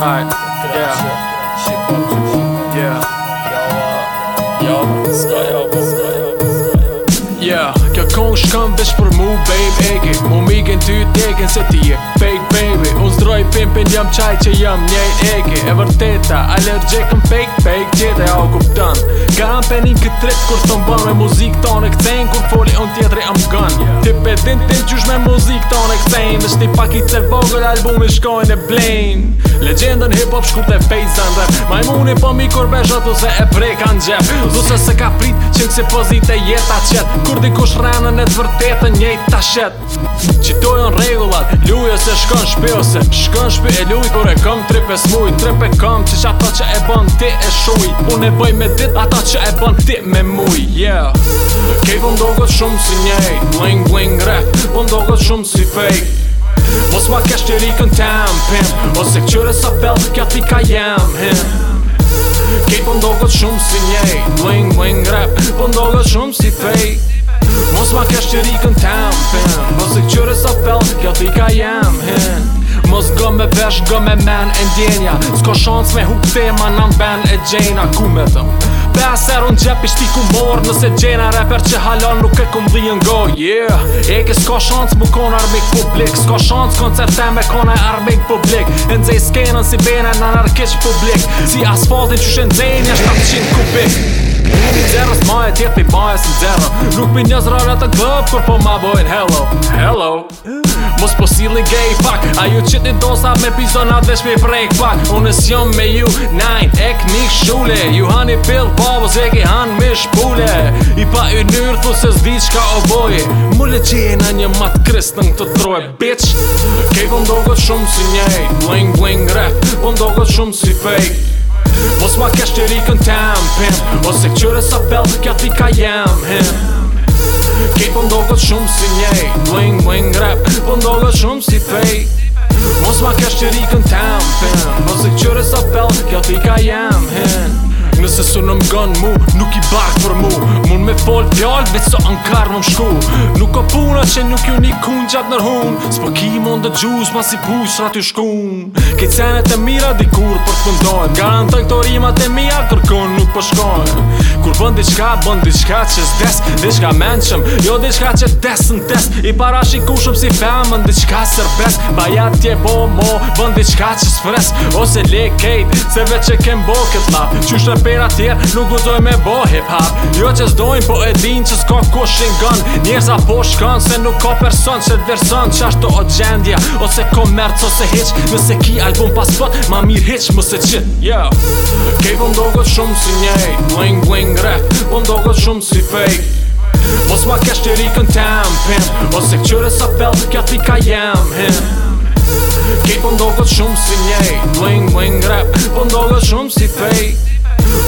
Alright, yeah. Yeah. Yo, uh, rapin jam qaj që jam njej eke E vërteta, allergjekën fake, fake tjetë e o kuptan Garan penin këtë trip kur të mbën me muzik ton e këtën Kur foli on tjetëri am gën Ti pedin tim qysh me muzik ton e këtën Shti pak i të vogël albumi shkojnë e blin Legendën hip hop shkurt e fejzën rap Majmuni po mi kur beshët ose e prekan gjep Dhuse se ka prit qimë si pozit e jeta qet Kur dikush rënën e të vërtetën njejt ta shet Qitojnë regullat, luje se shkon shpi ose shkon trepe e luj Kure këm trepe smuj Trepe këm kam që ata që e bën ti e shuj Unë po e bëj me dit ata që e bën ti me muj yeah. Kej po mdo shumë si njej Bling bling re Po mdo shumë si fejk Mos ma kesh të rikën tem pëm Mos e këqyre sa fel dhe kja ti ka jem him Kej po shumë si njej Bling bling re Po mdo shumë si fejk Mos ma kesh të rikën tem pëm Mos e këqyre sa fel dhe kja ti ka jem Gëm me vesh, gëm me men e ndjenja Sko shans me huk hukte ma nan mben e gjena Ku me dhëm Beser unë gjep i shti ku morë Nëse gjena reper që halon nuk e kum dhijën go yeah. Eke s'ka shans mu kon armik publik S'ka shans koncerte me kone armik publik Ndzej skenën si bene në narkish publik Si asfaltin që shenzejnë jashtë 700 kubik Ti zeras ma e tjeti ma e si zero Nuk pi njëz rara të kur po ma bojn hello Hello Mos po si li gay pak A ju qit një dosa me pizona dhe shpi prejk pak Unë s'jom me ju nine ek një shule Ju han i pill pavo zve ki han me shpule I pa i njërë thu se zdi qka o boj Mulle qeje në një mat kris në këtë troje bitch Kej po ndogët shumë si njej Bling bling rap Po ndogët shumë si fake Mos ma kesh të rikën tem, pim Mos e këqyre sa felë dhe kja ti ka jem, him Kej po ndogët shumë si njej Mling, mling, rap Po ndogët shumë si fej Mos ma kesh të rikën tem, pim Mos e këqyre sa felë dhe kja ti ka jem, him Nëse su në gënë mu, nuk i bak fol fjall Vec so në më shku Nuk ka puna që nuk ju një kun gjat në rhun Së ki mund të gjus Ma si rat ju shkun Këtë senet e mira dikur kur për të fundon Garantoj këto rimat e mia kërkon Nuk po shkon Kur bën diçka, bën diçka që s'des Diçka menqëm, jo diçka që des në des I para shikushëm si femën diçka sërbes Baja tje bo mo, bën diçka që s'fres Ose le kejt, se veç e kem bo kët lap Qysh në pera tjerë, nuk gudoj me bo hip hop Jo që s'dojnë, po e din që s'ko kushin shingon Njerëza po shkon, se nuk ka person që t'verson Qa shto o gjendja, ose komerc, ose heq Nëse ki album pas pët, ma mirë heq, mëse qit Yo, kej po mdo shumë si njej Bling bling ngre Më po shumë si fake Mos ma kesh të rikën tem pim Mos e këqyre sa fel të kja ti ka jem him Kej po ndohet shumë si njej Bling bling rap Po ndohet shumë si fake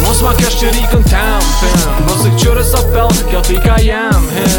Mos ma kesh të rikën tem pim Mos e këqyre sa fel të kja ti ka jem him